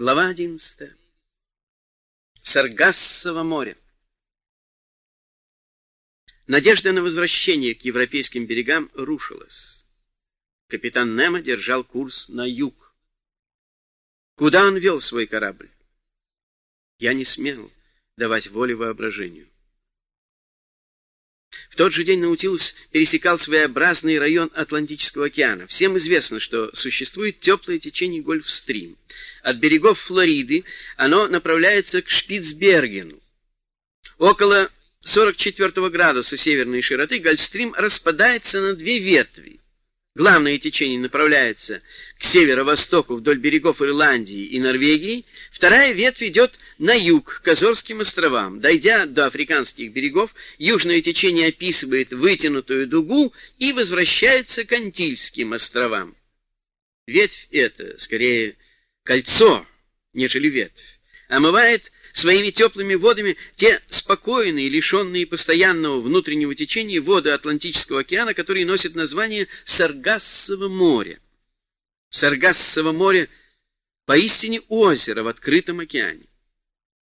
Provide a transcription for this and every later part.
Глава одиннадцатая. Саргассово море. Надежда на возвращение к европейским берегам рушилась. Капитан Немо держал курс на юг. Куда он вел свой корабль? Я не смел давать волю воображению. Тот же день Наутилус пересекал своеобразный район Атлантического океана. Всем известно, что существует теплое течение Гольфстрим. От берегов Флориды оно направляется к Шпицбергену. Около 44 градуса северной широты Гольфстрим распадается на две ветви. Главное течение направляется к северо-востоку вдоль берегов Ирландии и Норвегии, вторая ветвь идет на юг, к Азорским островам. Дойдя до африканских берегов, южное течение описывает вытянутую дугу и возвращается к Антильским островам. Ветвь эта, скорее, кольцо, нежели ветвь, омывает своими теплыми водами те спокойные, лишенные постоянного внутреннего течения воды Атлантического океана, которые носят название Саргассово море. Саргассово море поистине озеро в открытом океане.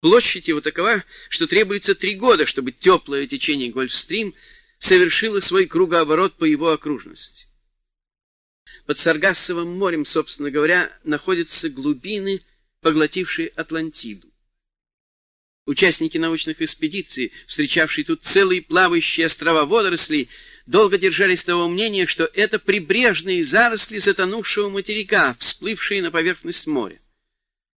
Площадь его такова, что требуется три года, чтобы теплое течение Гольфстрим совершило свой кругооборот по его окружности. Под Саргассовым морем, собственно говоря, находятся глубины, поглотившие Атлантиду. Участники научных экспедиций, встречавшие тут целые плавающие острова водорослей, долго держались того мнения, что это прибрежные заросли затонувшего материка, всплывшие на поверхность моря.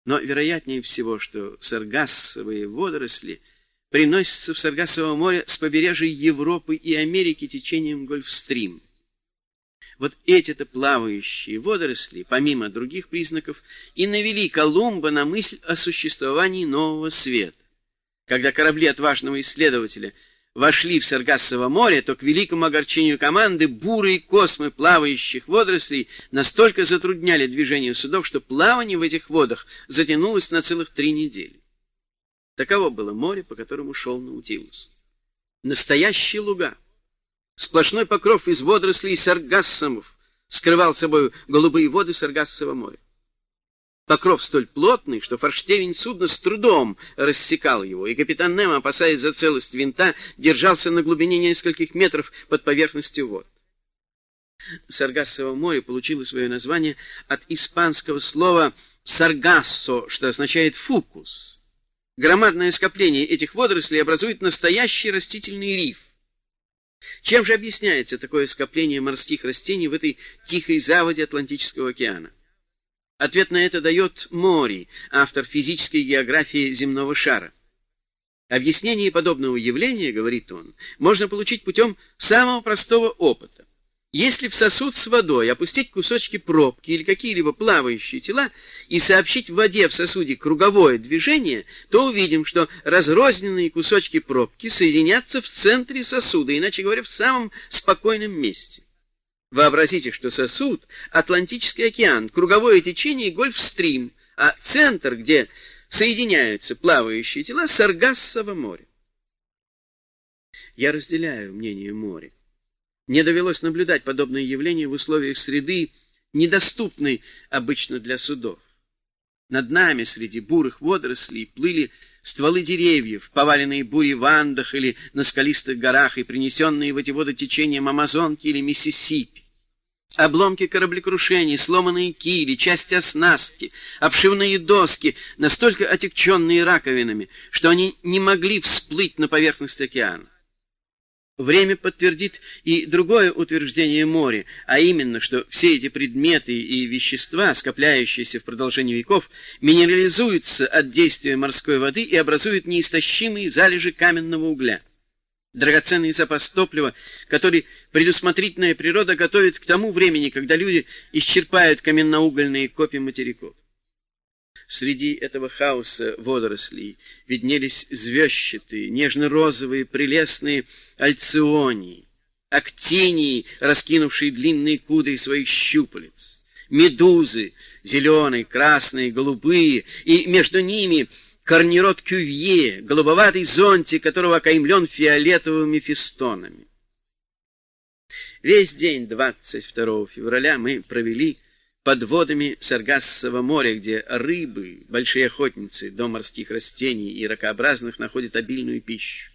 Но вероятнее всего, что саргассовые водоросли приносятся в Саргассово море с побережья Европы и Америки течением Гольфстрим. Вот эти-то плавающие водоросли, помимо других признаков, и навели Колумба на мысль о существовании нового света. Когда корабли отважного исследователя вошли в Саргассово море, то к великому огорчению команды бурые космы плавающих водорослей настолько затрудняли движение судов, что плавание в этих водах затянулось на целых три недели. Таково было море, по которому шел Наутилус. Настоящие луга. Сплошной покров из водорослей саргассомов скрывал собой голубые воды Саргассова моря. Покров столь плотный, что форштевень судна с трудом рассекал его, и капитан Немо, опасаясь за целость винта, держался на глубине нескольких метров под поверхностью вод. Саргассово море получило свое название от испанского слова «саргассо», что означает «фукус». Громадное скопление этих водорослей образует настоящий растительный риф. Чем же объясняется такое скопление морских растений в этой тихой заводе Атлантического океана? Ответ на это дает Мори, автор физической географии земного шара. Объяснение подобного явления, говорит он, можно получить путем самого простого опыта. Если в сосуд с водой опустить кусочки пробки или какие-либо плавающие тела и сообщить воде в сосуде круговое движение, то увидим, что разрозненные кусочки пробки соединятся в центре сосуда, иначе говоря, в самом спокойном месте. Вообразите, что сосуд — Атлантический океан, круговое течение — Гольфстрим, а центр, где соединяются плавающие тела — Саргассово море. Я разделяю мнение моря. Мне довелось наблюдать подобное явление в условиях среды, недоступной обычно для судов. Над нами среди бурых водорослей плыли стволы деревьев, поваленные бури в Андах или на скалистых горах и принесенные в эти воды течением Амазонки или Миссисипи. Обломки кораблекрушений, сломанные кили, части оснастки, обшивные доски, настолько отягченные раковинами, что они не могли всплыть на поверхность океана. Время подтвердит и другое утверждение моря, а именно, что все эти предметы и вещества, скопляющиеся в продолжении веков, минерализуются от действия морской воды и образуют неистощимые залежи каменного угля драгоценный запас топлива, который предусмотрительная природа готовит к тому времени, когда люди исчерпают каменноугольные копии материков. Среди этого хаоса водорослей виднелись звездчатые, нежно-розовые, прелестные альционии, актинии, раскинувшие длинные кудри своих щупалец, медузы, зеленые, красные, голубые, и между ними корнирод кювье, голубоватый зонтик, которого окаймлен фиолетовыми фестонами. Весь день 22 февраля мы провели под водами Саргассового моря, где рыбы, большие охотницы до морских растений и ракообразных находят обильную пищу.